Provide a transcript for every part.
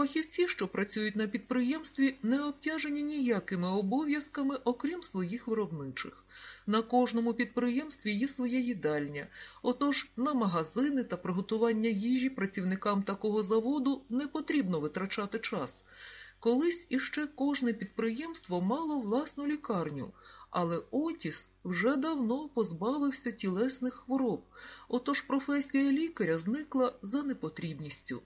Фахівці, що працюють на підприємстві, не обтяжені ніякими обов'язками, окрім своїх виробничих. На кожному підприємстві є своя їдальня, отож на магазини та приготування їжі працівникам такого заводу не потрібно витрачати час. Колись іще кожне підприємство мало власну лікарню, але Отіс вже давно позбавився тілесних хвороб, отож професія лікаря зникла за непотрібністю.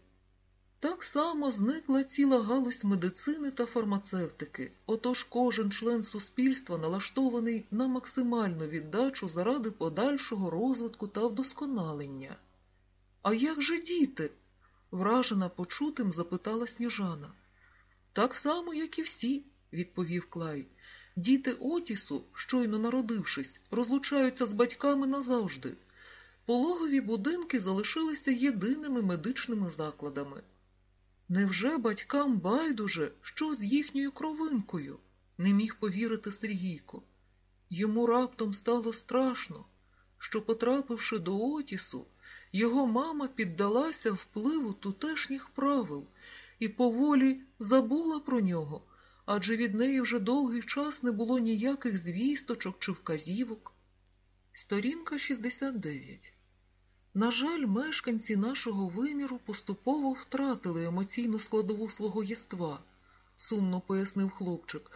Так само зникла ціла галузь медицини та фармацевтики, отож кожен член суспільства налаштований на максимальну віддачу заради подальшого розвитку та вдосконалення. А як же діти? вражена почутим запитала сніжана. Так само, як і всі, відповів Клай. Діти Отісу, щойно народившись, розлучаються з батьками назавжди. Пологові будинки залишилися єдиними медичними закладами. Невже батькам байдуже, що з їхньою кровинкою? не міг повірити Сергійко. Йому раптом стало страшно, що, потрапивши до Отісу, його мама піддалася впливу тутешніх правил і поволі забула про нього, адже від неї вже довгий час не було ніяких звісточок чи вказівок. Сторінка 69 на жаль, мешканці нашого виміру поступово втратили емоційну складову свого єства, сумно пояснив хлопчик.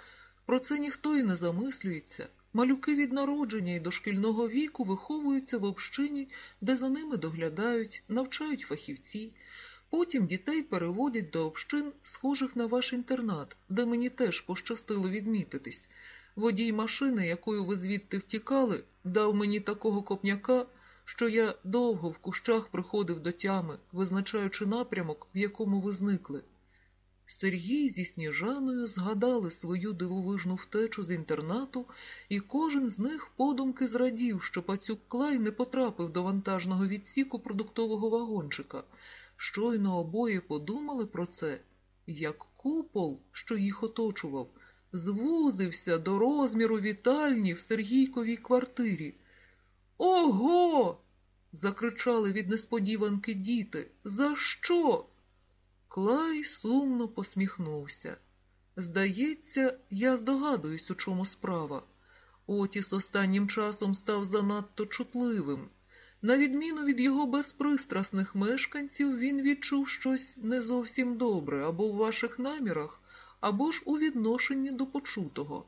Про це ніхто і не замислюється. Малюки від народження і дошкільного віку виховуються в общині, де за ними доглядають, навчають фахівці. Потім дітей переводять до общин, схожих на ваш інтернат, де мені теж пощастило відмітитись. Водій машини, якою ви звідти втікали, дав мені такого копняка що я довго в кущах приходив до тями, визначаючи напрямок, в якому ви зникли. Сергій зі Сніжаною згадали свою дивовижну втечу з інтернату, і кожен з них подумки зрадів, що пацюк Клай не потрапив до вантажного відсіку продуктового вагончика. Щойно обоє подумали про це, як купол, що їх оточував, звузився до розміру вітальні в Сергійковій квартирі. Ого. закричали від несподіванки діти. За що? Клай сумно посміхнувся. Здається, я здогадуюсь, у чому справа. Отіс останнім часом став занадто чутливим. На відміну від його безпристрасних мешканців, він відчув щось не зовсім добре або в ваших намірах, або ж у відношенні до почутого.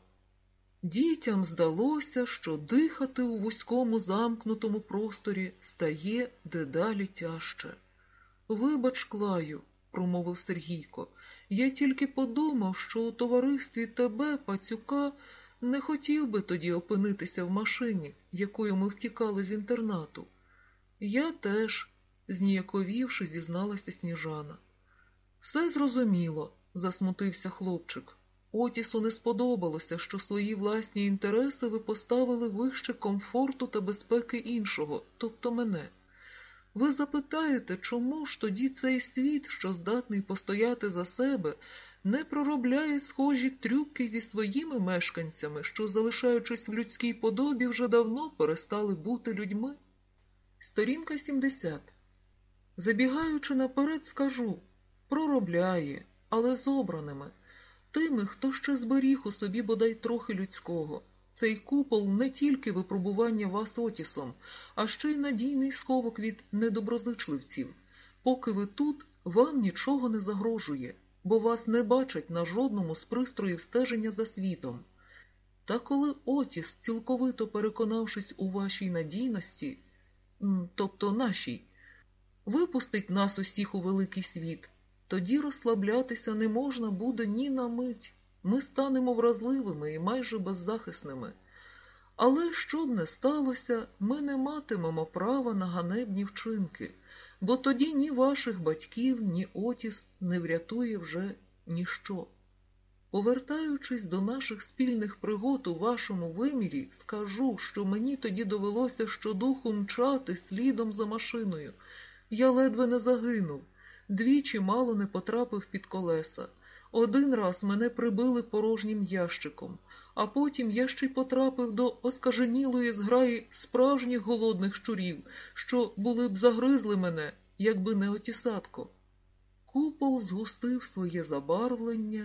Дітям здалося, що дихати у вузькому замкнутому просторі стає дедалі тяжче. Вибач, Клаю, промовив Сергійко, я тільки подумав, що у товаристві тебе, пацюка, не хотів би тоді опинитися в машині, якою ми втікали з інтернату. Я теж, зніяковівши, зізналася сніжана. Все зрозуміло, засмутився хлопчик. Отісу не сподобалося, що свої власні інтереси ви поставили вище комфорту та безпеки іншого, тобто мене. Ви запитаєте, чому ж тоді цей світ, що здатний постояти за себе, не проробляє схожі трюки зі своїми мешканцями, що, залишаючись в людській подобі, вже давно перестали бути людьми? Сторінка 70. Забігаючи наперед, скажу проробляє, але з обраними. Тими, хто ще зберіг у собі бодай трохи людського. Цей купол не тільки випробування вас отісом, а ще й надійний сховок від недоброзичливців. Поки ви тут, вам нічого не загрожує, бо вас не бачать на жодному з пристроїв стеження за світом. Та коли Отіс, цілковито переконавшись у вашій надійності, тобто нашій, випустить нас усіх у великий світ, тоді розслаблятися не можна буде ні на мить. Ми станемо вразливими і майже беззахисними. Але що б не сталося, ми не матимемо права на ганебні вчинки, бо тоді ні ваших батьків, ні Отіс не врятує вже ніщо. Повертаючись до наших спільних пригод у вашому вимірі, скажу, що мені тоді довелося щодуху мчати слідом за машиною. Я ледве не загинув, двічі мало не потрапив під колеса. Один раз мене прибили порожнім ящиком, а потім я ще й потрапив до оскаженілої зграї справжніх голодних щурів, що були б загризли мене, якби не отісатко. Купол згустив своє забарвлення